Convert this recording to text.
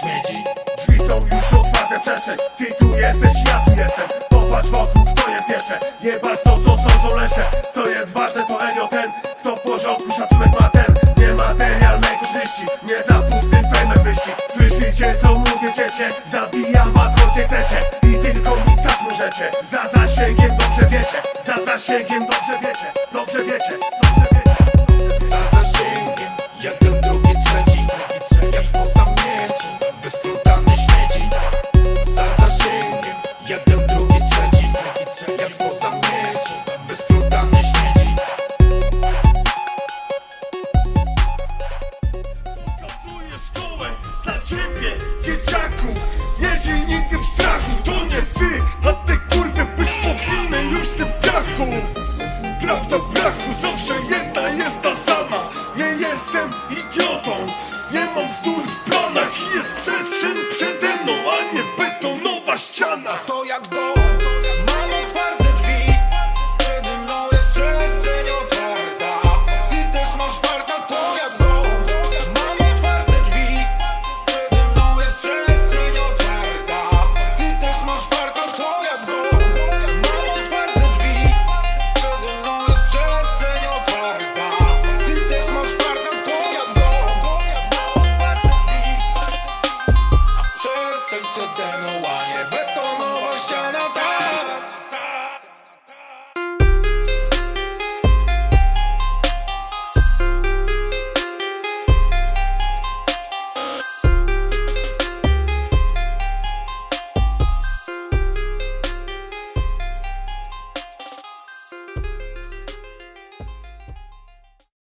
śmieci. Drzwi są już otwarte przeszyk Ty tu jesteś, ja tu jestem. Popatrz wokół, kto jest jeszcze. Jebać to, co sądzą lesze. Co jest ważne, to Elio ten Kto w porządku, szacunek ma ten. Niematerialnej korzyści. Nie za pustym fejmem wyścig Słyszycie, co mówię, dziecię Zabijam was, choć chcecie. I tylko mi stać możecie. Za zasięgiem dobrze wiecie Za zasięgiem dobrze wiecie Dobrze wiecie, dobrze wiecie Jak po pamięci, wysprzątane śmieci. Pokazuję szkołę dla ciebie, dzieciaku. Nie żyj nigdy w strachu, to nie ty. A te kurwy być powinny już tym piachu. Prawda w brachu, zawsze jedna jest ta sama. Nie jestem idiotą, nie mam wzór w planach. Jest przestrzeń przede mną, a nie betonowa ściana. To jak dom,